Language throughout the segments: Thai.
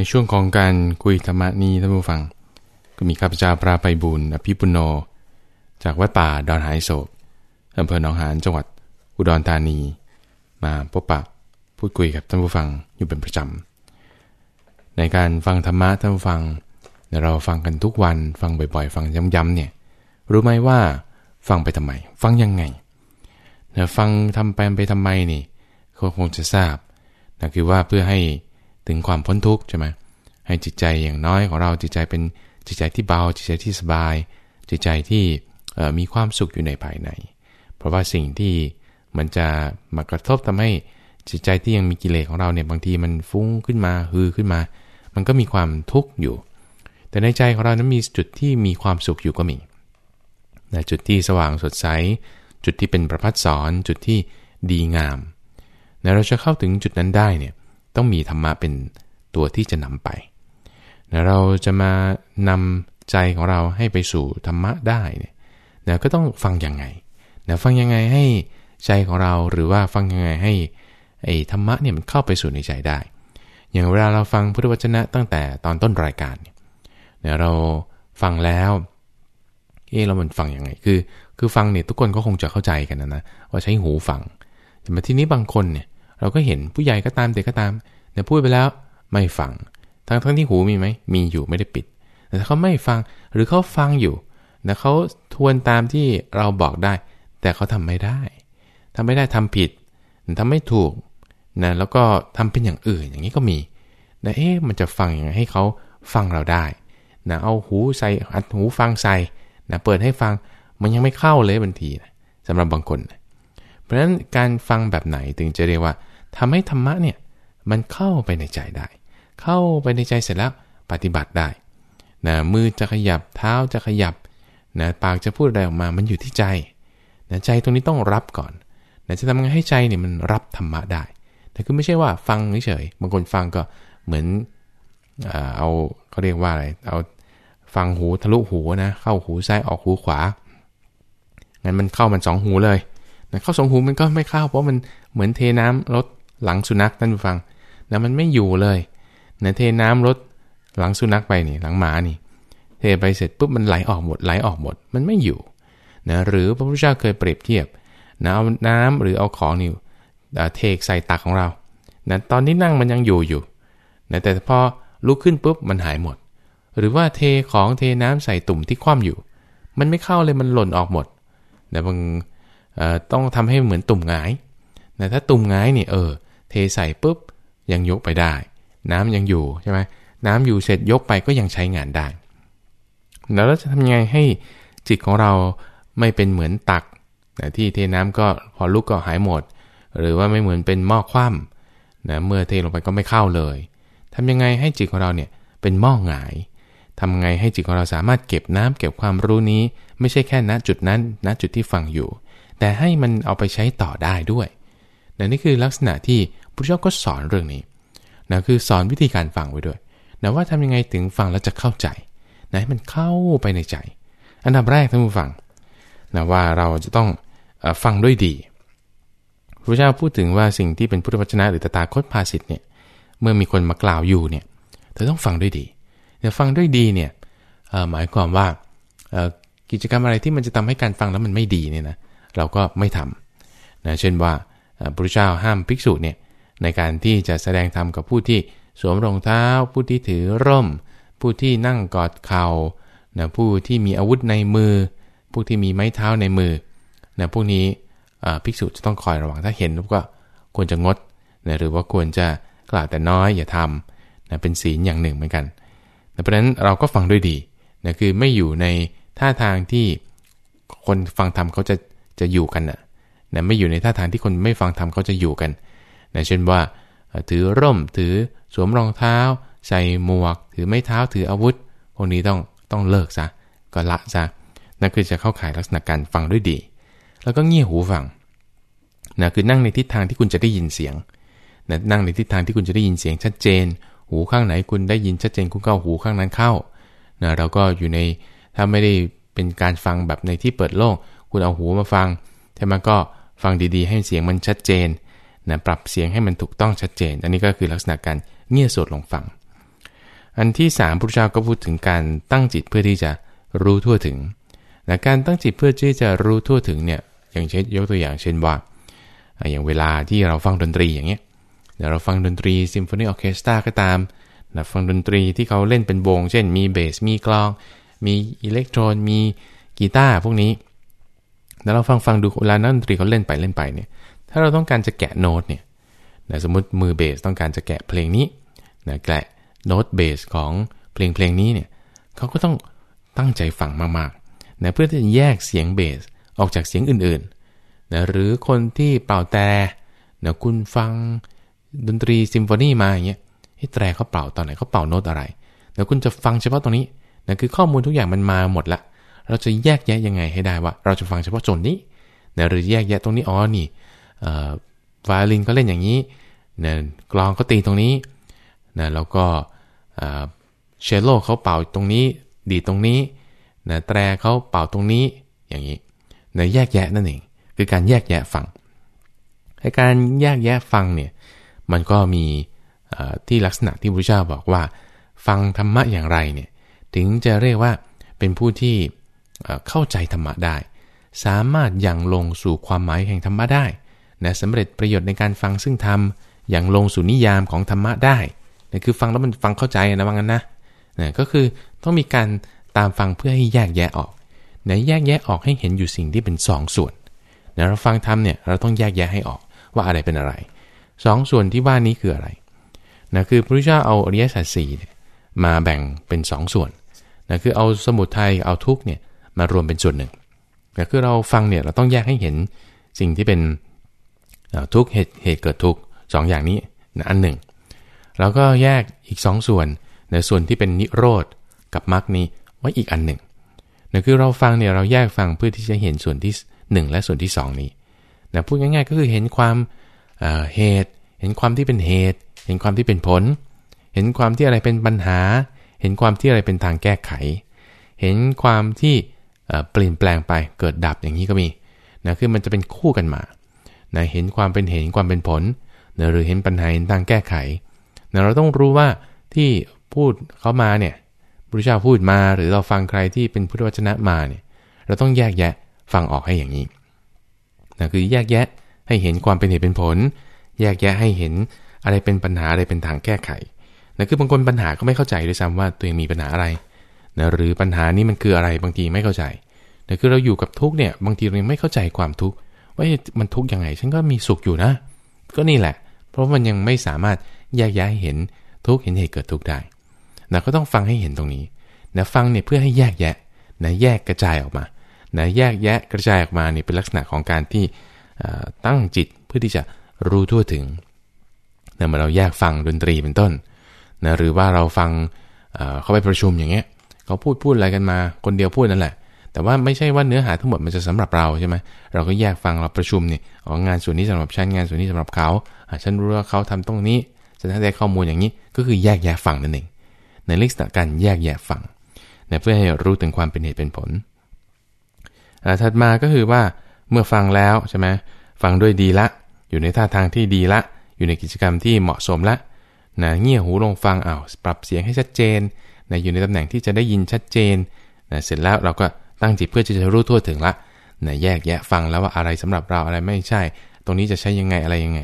ในช่วงของการคุยธรรมนี้ท่านผู้ฟัง ก็มีข้าพเจ้าพระไปบุญอภิปุโน จากวัดป่าดอนหายโศกอำเภอหนองหานจังหวัดอุดรธานี มาพบปะพูดคุยกับท่านผู้ฟังอยู่เป็นประจำ ในการฟังธรรมะท่านผู้ฟังเราฟังกันทุกวันฟังบ่อยๆ ฟังย้ำๆเนี่ยรู้ไหมว่าฟังไปทำไม ฟังยังไงนะฟังทำไปไปทำไมนี่ก็คงจะทราบนะคือว่าเพื่อให้ ถึงความพ้นทุกข์ใช่ไหมให้จิตใจอย่างน้อยของเราจิตใจเป็นจิตใจที่เบา จิตใจที่สบาย จิตใจที่มีความสุขอยู่ในภายใน เพราะว่าสิ่งที่มันจะมากระทบทำให้จิตใจที่ยังมีกิเลสของเราเนี่ยบางทีมันฟุ้งขึ้นมาฮือขึ้นมา มันก็มีความทุกข์อยู่ แต่ในใจของเรานั้นมีจุดที่มีความสุขอยู่ก็มีนะจุดที่สว่างสดใส จุดที่เป็นประพัดสอนจุดที่ดีงามนะเราจะเข้าถึงจุดนั้นได้เนี่ย ต้องมีธรรมะเป็นตัวที่จะนำไปนะเราจะมานำใจของเราให้ไปสู่ธรรมะได้เนี่ยนะก็ต้องฟังยังไงนะฟังยังไงให้ใจของเราหรือว่าฟังยังไงให้ไอ้ธรรมะเนี่ยมันเข้าไปสู่ในใจได้ อย่างเวลาเราฟังพุทธวจนะตั้งแต่ตอนต้นรายการเนี่ยเราฟังแล้วเออเรามันฟังยังไง คือ คือฟังเนี่ยทุกคนก็คงจะเข้าใจกันนะนะว่าใช้หูฟัง แต่มาที่นี้บางคนเนี่ย เราก็เห็นผู้ใหญ่ก็ตามเด็กก็ตามเนี่ยพูดไปแล้วไม่ฟัง ทั้งทั้งที่หูมีไหมมีอยู่ไม่ได้ปิด แต่ถ้าเขาไม่ฟังหรือเขาฟังอยู่นะเขาทวนตามที่เราบอกได้ แต่เขาทำไม่ได้ทำไม่ได้ทำผิดทำไม่ถูกนะแล้วก็ทำเป็นอย่างอื่นอย่างนี้ก็มีนะเอ๊ะมันจะฟังยังไงให้เขาฟังเราได้นะเอาหูใส่อัดหูฟังใส่นะเปิดให้ฟังมันยังไม่เข้าเลยบางทีนะสำหรับบางคนนะเพราะฉะนั้นการฟังแบบไหนถึงจะเรียกว่า ทำให้ธรรมะเนี่ยมันเข้าไปในใจได้ เข้าไปในใจเสร็จแล้วปฏิบัติได้นะมือจะขยับเท้าจะขยับนะปากจะพูดอะไรออกมา มันอยู่ที่ใจนะใจตรงนี้ต้องรับก่อนนะจะทำไงให้ใจเนี่ยมันรับธรรมะได้ แต่คือไม่ใช่ว่าฟังเฉยๆบางคนฟังก็เหมือนเอาเขาเรียกว่าอะไร เอาฟังหูทะลุหูนะ เข้าหูซ้ายออกหูขวา งั้นมันเข้ามันสองหูเลยนะเข้าสองหูมันก็ไม่เข้าเพราะมันเหมือนเทน้ำรถ หลังสุนัขท่านผู้ฟังนะมันไม่อยู่เลยนะเทน้ำรถหลังสุนัขไปนี่หลังหมานี่ เทไปเสร็จปุ๊บมันไหลออกหมดไหลออกหมด มันไม่อยู่นะหรือพระพุทธเจ้าเคยเปรียบเทียบนะเอาน้ำหรือเอาของนี่เทใส่ตักของเรานะตอนนี้นั่งมันยังอยู่อยู่นะแต่พอลุกขึ้นปุ๊บมันหายหมด หรือว่าเทของเทน้ำใส่ตุ่มที่คว่ำอยู่ มันไม่เข้าเลยมันหล่นออกหมดนะบางต้องทำให้เหมือนตุ่มหงายแต่ถ้าตุ่มงายนี่เออ เทใส่ปุ๊บยังยกไปได้ น้ำยังอยู่ใช่ไหมน้ำอยู่เสร็จยกไปก็ยังใช้งานได้ แล้วเราจะทำยังไงให้จิตของเราไม่เป็นเหมือนตักนะที่เทน้ำก็พอลุกก็หายหมด หรือว่าไม่เหมือนเป็นหม้อคว่ำนะเมื่อเทลงไปก็ไม่เข้าเลยทำยังไงให้จิตของเราเนี่ยเป็นหม้อหงายทำไงให้จิตของเราสามารถเก็บน้ำเก็บความรู้นี้ ไม่ใช่แค่ณจุดนั้นณจุดที่ฟังอยู่ แต่ให้มันเอาไปใช้ต่อได้ด้วยนะนี่คือลักษณะที่ พระเจ้าก็สอนเรื่องนี้นะคือสอนวิธีการฟังไว้ด้วยนะว่าทำยังไงถึงฟังแล้วจะเข้าใจนะให้มันเข้าไปในใจ อันดับแรกท่านผู้ฟังนะว่าเราจะต้องฟังด้วยดีพระเจ้าพูดถึงว่าสิ่งที่เป็นพุทธวจนะหรือตถาคตภาสิทธ์เนี่ยเมื่อมีคนมากล่าวอยู่เนี่ยเธอต้องฟังด้วยดีแต่ฟังด้วยดีเนี่ยหมายความว่ากิจกรรมอะไรที่มันจะทำให้การฟังแล้วมันไม่ดีเนี่ยนะเราก็ไม่ทำนะเช่นว่าพระเจ้าห้ามภิกษุเนี่ย ในการที่จะแสดงธรรมกับผู้ที่สวมรองเท้า ผู้ที่ถือร่ม ผู้ที่นั่งกอดเขา่านะผู้ที่มีอาวุธในมือ ผู้ที่มีไม้เท้าในมือนะพวกนี้ภิกษุจะต้องคอยระวังถ้าเห็นก็ควรจะงดนะหรือว่าควรจะกล่าวแต่น้อยอย่าทำนะเป็นศีลอย่างหนึ่งเหมือนกันนะเพราะฉะนั้นเราก็ฟังด้วยดีนะคือไม่อยู่ในท่าทางที่คนฟังธรรมเขาจะจะอยู่กันนะนะไม่อยู่ในท่าทางที่คนไม่ฟังธรรมเขาจะอยู่กัน นะเช่นว่า ถือร่มถือสวมรองเท้า ใส่หมวก ถือไม้เท้าถืออาวุธ พวกนี้ต้องต้องเลิกซะก็ละซะนั่นคือจะเข้าข่ายลักษณะการฟังด้วยดี แล้วก็เงี่ยหูฟังนะคือนั่งในทิศทางที่คุณจะได้ยินเสียงนะนั่งในทิศทางที่คุณจะได้ยินเสียงชัดเจน หูข้างไหนคุณได้ยินชัดเจนคุณก็หูข้างนั้นเข้านะเราก็อยู่ในถ้าไม่ได้เป็นการฟังแบบในที่เปิดโล่งคุณเอาหูมาฟังใช่ไหมก็ฟังดีๆ ให้เสียงมันชัดเจน นะปรับเสียงให้มันถูกต้องชัดเจน อันนี้ก็คือลักษณะการเงี่ยสวดลงฟัง อันที่สามพระเจ้าก็พูดถึงการตั้งจิตเพื่อที่จะรู้ทั่วถึงและการตั้งจิตเพื่อที่จะรู้ทั่วถึงเนี่ยอย่างเช่นยกตัวอย่างเช่นว่า อย่างเวลาที่เราฟังดนตรีอย่างเงี้ยเราฟังดนตรีซิมโฟนีออเคสตราก็ตามนะฟังดนตรีที่เขาเล่นเป็นวง เช่น มีเบส มีกลอง มีอิเล็กโทรน มีกีตาร์พวกนี้ แล้วเราฟังฟังดูเวลานักดนตรีเขาเล่นไปเล่นไปเนี่ย ถ้าเราต้องการจะแกะโน้ตเนี่ยนะสมมติมือเบสต้องการจะแกะเพลงนี้นะแกะโน้ตเบสของเพลงเพลงนี้เนี่ยเขาก็ต้องตั้งใจฟังมากๆนะเพื่อที่จะแยกเสียงเบสออกจากเสียงอื่นๆนะหรือคนที่เป่าแต่นะคุณฟังดนตรีซิมโฟนีมาอย่างเงี้ยให้แตรเขาเป่าตอนไหนเขาเป่าโน้ตอะไรแล้วคุณจะฟังเฉพาะตรงนี้นั่นคือข้อมูลทุกอย่างมันมาหมดละเราจะแยกแยะยังไงให้ได้ว่า เราจะฟังเฉพาะโทนนี้นะหรือแยกแยะตรงนี้อ๋อนี่ ไวโอลินก็เล่นอย่างนี้นะกลองเขาตีตรงนี้นะแล้วก็เชลโลเขาเป่าตรงนี้ ดีตรงนี้นะแตรเขาเป่าตรงนี้อย่างนี้นะแยกแยะนั่นเอง คือการแยกแยะฟังให้การแยกแยะฟังเนี่ยมันก็มีที่ลักษณะที่พระเจ้าบอกว่า ฟังธรรมะอย่างไรเนี่ยถึงจะเรียกว่าเป็นผู้ที่เข้าใจธรรมะได้ สามารถยังลงสู่ความหมายแห่งธรรมะได้ นะสำเร็จประโยชน์ในการฟังซึ่งธรรมอย่างลงสู่นิยามของธรรมะได้นะคือฟังแล้วมันฟังเข้าใจนะว่างั้นนะนะก็คือต้องมีการตามฟังเพื่อให้แยกแยะออกนะแยกแยะออกให้เห็นอยู่สิ่งที่เป็น2สส่วนนะเราฟังธรรมเนี่ยเราต้องแยกแยะให้ออกว่าอะไรเป็นอะไรสองส่วนที่ว่านี้คืออะไรนะคือพระพุทธเจ้าเอาอริยสัจสี่มาแบ่งเป็น2สส่วนนะคือเอาสมุทัยเอาทุกเนี่ยมารวมเป็นส่วนหนึ่งนะคือเราฟังเนี่ยเราต้องแยกให้เห็นสิ่งที่เป็น ทุกเหตุเหตุเกิดทุกสองอย่างนี้นะอันหนึ่ง แล้วก็แยกอีก 2สส่วนในส่วนที่เป็นนิโรธกับมรรคนี้ไว้อีกอันหนึ่งนะคือเราฟังเนี่ยเราแยกฟังเพื่อที่จะเห็นส่วนที่ 1 และส่วนที่ 2 นี้นะพูดง่ายๆก็คือเห็นความเหตุ เห็นความที่เป็นเหตุ เห็นความที่เป็นผล เห็นความที่อะไรเป็นปัญหา เห็นความที่อะไรเป็นทางแก้ไข เห็นความที่เปลี่ยนแปลงไปเกิดดับอย่างนี้ก็มีนะคือมันจะเป็นคู่กันมา นะเห็นความเป็นเหตุความเป็นผลนะหรือเห็นปัญหาเห็นทางแก้ไขนะเราต้องรู้ว่าที่พูดเขามาเนี่ยพระเจ้าพูดมาหรือเราฟังใครที่เป็นพุทธวจนะมาเนี่ยเราต้องแยกแยะฟังออกให้อย่างนี้นะคือแยกแยะให้เห็นความเป็นเหตุเป็นผล แยกแยะให้เห็นอะไรเป็นปัญหาอะไรเป็นทางแก้ไขนะคือบางคนปัญหาก็ไม่เข้าใจด้วยซ้ำว่าตัวเองมีปัญหาอะไรนะหรือปัญหานี้มันคืออะไรบางทีไม่เข้าใจแต่คือเราอยู่กับทุกเนี่ยบางทีเรายังไม่เข้าใจความทุกข์ ว่ามันทุกข์ยังไง ฉันก็มีสุขอยู่นะ ก็นี่แหละ เพราะมันยังไม่สามารถแยกแยะเห็นทุกข์เห็นเหตุเกิดทุกข์ได้นะก็ต้องฟังให้เห็นตรงนี้นะฟังเนี่ยเพื่อให้แยกแยะนะแยกกระจายออกมานะแยกแยะกระจายออกมาเนี่ยเป็นลักษณะของการที่ตั้งจิตเพื่อที่จะรู้ทั่วถึงนะเมื่อเราแยกฟังดนตรีเป็นต้นนะหรือว่าเราฟังเขาไปประชุมอย่างเงี้ยเขาพูดพูดอะไรกันมา คนเดียวพูดนั่นแหละ แต่ว่าไม่ใช่ว่าเนื้อหาทั้งหมดมันจะสำหรับเราใช่ไหมเราก็แยกฟังเราประชุมนี่อ๋องานส่วนนี้สำหรับฉันงานส่วนนี้สำหรับเขาฉันรู้ว่าเขาทำตรงนี้ฉันได้ข้อมูลอย่างนี้ก็คือแยกแยะฟังนั่นเองในลักษณะการแยกแยะฟังนะเพื่อให้รู้ถึงความเป็นเหตุเป็นผลถัดมาก็คือว่าเมื่อฟังแล้วใช่ไหมฟังด้วยดีละ อยู่ในท่าทางที่ดีละ อยู่ในกิจกรรมที่เหมาะสมละนะเงี่ยหูลงฟังอ้าวปรับเสียงให้ชัดเจนนะอยู่ในตำแหน่งที่จะได้ยินชัดเจนนะเสร็จแล้วเราก็ ตั้งจิตเพื่อจะรู้ทั่วถึงละนะแยกแยะฟังแล้วว่าอะไรสำหรับเราอะไรไม่ใช่ ตรงนี้จะใช้ยังไงอะไรยังไง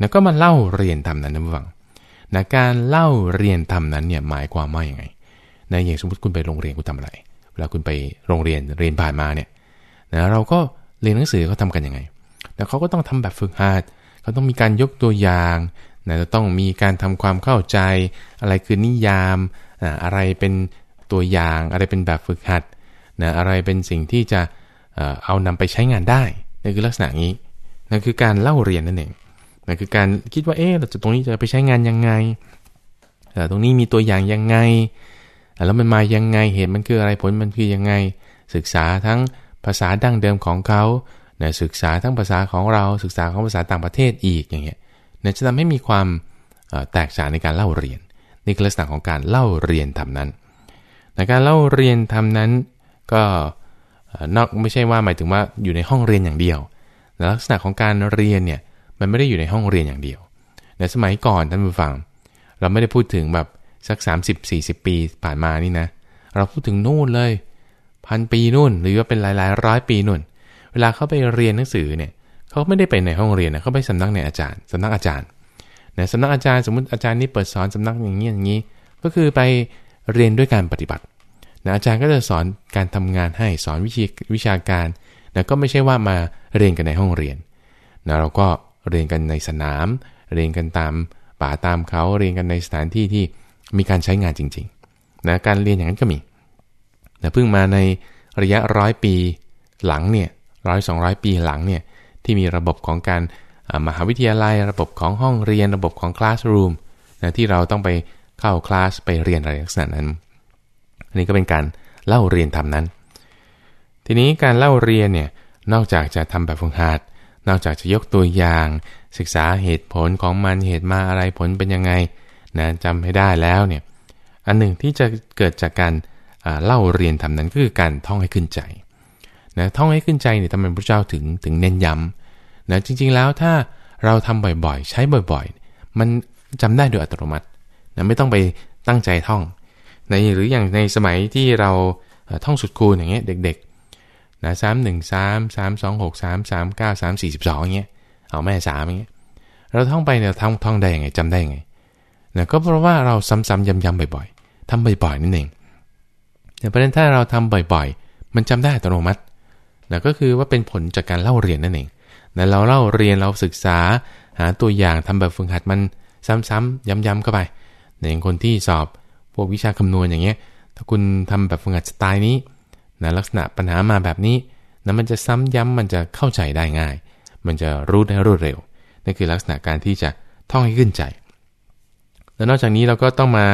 นะก็มาเล่าเรียนทำนั้นนะฟังนะการเล่าเรียนทำนั้นเนี่ยหมายความว่าอย่างไงนะอย่างสมมติคุณไปโรงเรียนคุณทำอะไรเวลาคุณไปโรงเรียนเรียนผ่านมาเนี่ยนะเราก็เรียนหนังสือเขาทากันยังไงแต่เขาก็ต้องทำแบบฝึกหัดเขาต้องมีการยกตัวอย่างนะจะต้องมีการทำความเข้าใจ อะไรคือนิยามนะอะไรเป็นตัวอย่าง อะไรเป็นแบบฝึกหัด นะอะไรเป็นสิ่งที่จะเอานำไปใช้งานได้นั่นคือลักษณะนี้นั่นคือการเล่าเรียนนั่นเองนั่นคือการคิดว่าเอ๊ะเราจะตรงนี้จะไปใช้งานยังไงตรงนี้มีตัวอย่างยังไง แล้วมันมายังไงเหตุมันคืออะไรผลมันคือยังไง ศึกษาทั้งภาษาดั้งเดิมของเขานะศึกษาทั้งภาษาของเราศึกษาของภาษาต่างประเทศอีกอย่างเงี้ยนะจะทำให้มีความแตกฉานในการเล่าเรียน นี่คือลักษณะของการเล่าเรียนทำนั้นในการเล่าเรียนทำนั้น ก็นอกไม่ใช่ว่าหมายถึงว่าอยู่ในห้องเรียนอย่างเดียวลักษณะของการเรียนเนี่ยมันไม่ได้อยู่ในห้องเรียนอย่างเดียวในสมัยก่อนท่านผู้ฟัง เราไม่ได้พูดถึงแบบสัก 30-40 ปีผ่านมานี่นะ เราพูดถึงนู่นเลยพันปีนู่น หรือว่าเป็นหลายๆร้อยปีนู่น เวลาเขาไปเรียนหนังสือเนี่ยเขาไม่ได้ไปในห้องเรียนนะเขาไปสำนักในอาจารย์สำนักอาจารย์นะสำนักอาจารย์สมมติอาจารย์นี่เปิดสอนสำนักอย่างนี้อย่างนี้ ก็คือไปเรียนด้วยการปฏิบัติ นะอาจารย์ก็จะสอนการทำงานให้สอนวิชาวิชาการนะก็ไม่ใช่ว่ามาเรียนกันในห้องเรียนนะเราก็เรียนกันในสนาม เรียนกันตามป่าตามเขาเรียนกันในสถานที่ที่มีการใช้งานจริงๆนะการเรียนอย่างนั้นก็มีนะเพิ่งมาในระยะร้อยปีหลังเนี่ยร้อยสองร้อยปีหลังเนี่ยที่มีระบบของการมหาวิทยาลัย ระบบของห้องเรียน ระบบของคลาสรูมนะที่เราต้องไปเข้าคลาสไปเรียนอะไรลักษณะนั้น อันนี้ก็เป็นการเล่าเรียนทำนั้น ทีนี้การเล่าเรียนเนี่ยนอกจากจะทำแบบฝึกหัดนอกจากจะยกตัวอย่าง ศึกษาเหตุผลของมันเหตุมาอะไรผลเป็นยังไงนะจำให้ได้แล้วเนี่ยอันหนึ่งที่จะเกิดจากการเล่าเรียนทำนั้นก็คือการท่องให้ขึ้นใจนะท่องให้ขึ้นใจเนี่ยทำไมพระเจ้าถึงถึงเน้นย้ำนะจริงๆแล้วถ้าเราทำบ่อยๆ ใช้บ่อยๆ มันจำได้โดยอัตโนมัตินะไม่ต้องไปตั้งใจท่อง ในหรืออย่างในสมัยที่เราท่องสุดคูณอย่างเงี้ยเด็กๆนะสามหนึ่งสามสามสองหกสามสามเก้าสามสี่สิบสองเงี้ยเอาแม่สามอย่างเงี้ยเราท่องไปเนี่ยท่องท่องได้ยังไงจำได้ยังไงนะก็เพราะว่าเราซ้ำๆย้ำๆบ่อยๆทำบ่อยๆนั่นเองแต่ประเด็นถ้าเราทำบ่อยๆ มันจำได้อัตโนมัตินะก็คือว่าเป็นผลจากการเล่าเรียนนั่นเองนะเราเล่าเรียนเราศึกษาหาตัวอย่างทำแบบฝึกหัดมันซ้ำๆย้ำๆเข้าไปอย่างคนที่สอบ พวกวิชาคำนวณอย่างเงี้ย ถ้าคุณทำแบบฝึกหัดสไตล์นี้นะลักษณะปัญหามาแบบนี้นะมันจะซ้ำย้ำมันจะเข้าใจได้ง่าย มันจะรู้ได้รวดเร็วนั่นคือลักษณะการที่จะท่องให้ขึ้นใจ แล้วนอกจากนี้เราก็ต้องมา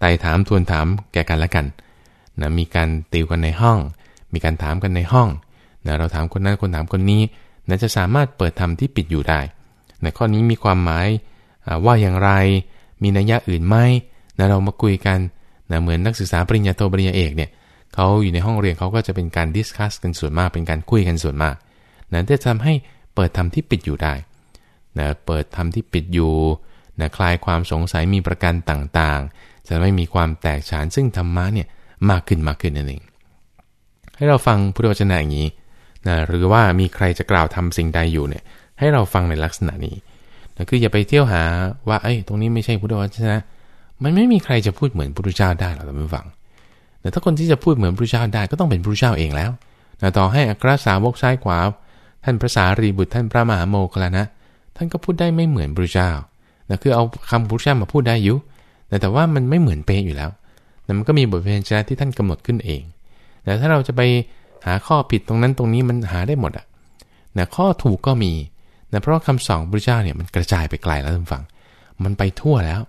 ไต่ถามทวนถามแก่กันและกันนะมีการติวกันในห้อง มีการถามกันในห้องนะเราถามคนนั้นคนถามคนนี้นะจะสามารถเปิดธรรมที่ปิดอยู่ได้ในข้อนี้มีความหมายว่าอย่างไร มีนัยยะอื่นไหม นะเรามาคุยกันนะเหมือนนักศึกษาปริญญาโทปริญญาเอกเนี่ยเขาอยู่ในห้องเรียนเขาก็จะเป็นการดิสคัสกันส่วนมาก เป็นการคุยกันส่วนมากนะจะทำให้เปิดธรรมที่ปิดอยู่ได้นะเปิดธรรมที่ปิดอยู่นะคลายความสงสัยมีประการต่างๆ จะไม่มีความแตกฉานซึ่งธรรมะเนี่ยมากขึ้นมากขึ้นนั่นเองให้เราฟังพุทธวจนะอย่างนี้นะหรือว่ามีใครจะกล่าวทำสิ่งใดอยู่เนี่ยให้เราฟังในลักษณะนี้นะคืออย่าไปเที่ยวหาว่าเอ้ยตรงนี้ไม่ใช่พุทธวจนะ มันไม่มีใครจะพูดเหมือนพระพุทธเจ้าได้หรอกท่านผู้ฟัง แต่ถ้าคนที่จะพูดเหมือนพระพุทธเจ้าได้ก็ต้องเป็นพระพุทธเจ้าเองแล้วแต่ต่อให้อัครสาวกซ้ายขวา ท่านพระสารีบุตรท่านพระมหาโมคลานะ ท่านก็พูดได้ไม่เหมือนพระพุทธเจ้าแต่คือเอาคำพระพุทธเจ้ามาพูดได้อยู่แต่แต่ว่ามันไม่เหมือนเป๊ะอยู่แล้วแต่มันก็มีบทเพลงชนะที่ท่านกำหนดขึ้นเอง แต่ถ้าเราจะไปหาข้อผิดตรงนั้นตรงนี้มันหาได้หมดอะนะข้อถูกก็มีนะเพราะคำสอนพระเจ้าเนี่ยมันกระจายไปไกลแล้วท่านฟัง มันไปทั่วแล้ว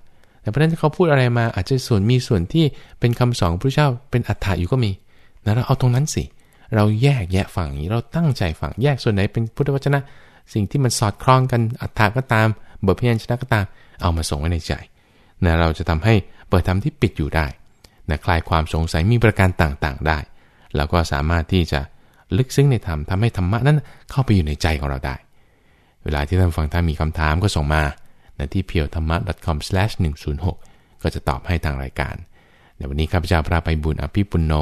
เพราะนั้นเขาพูดอะไรมาอาจจะส่วนมีส่วนที่เป็นคำสอนพระเจ้าเป็นอัฏฐะอยู่ก็มีนะเราเอาตรงนั้นสิ เราแยกแยะฝั่งนี้ เราตั้งใจฝั่งแยกส่วนไหนเป็นพุทธวจนะ สิ่งที่มันสอดคล้องกันอัฏฐะก็ตามบทพียนชนะก็ตาม เอามาส่งไว้ในใจนะเราจะทำให้เปิดธรรมที่ปิดอยู่ได้นะคลายความสงสัยมีประการต่างๆได้แล้วก็สามารถที่จะลึกซึ้งในธรรมทำให้ธรรมะนั้นเข้าไปอยู่ในใจของเราได้ เวลาที่ท่านฟังถ้ามีคำถามก็ส่งมา นะที่ p พียวธรรมะ .com/106 ก็จะตอบให้ทางรายการในวันนี้ข้าพเจ้าพระไปบุญอภิปุนโน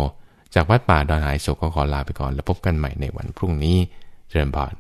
จากวัดป่าดอนหายโศกขอลาไปก่อน แล้วพบกันใหม่ในวันพรุ่งนี้เจริญพร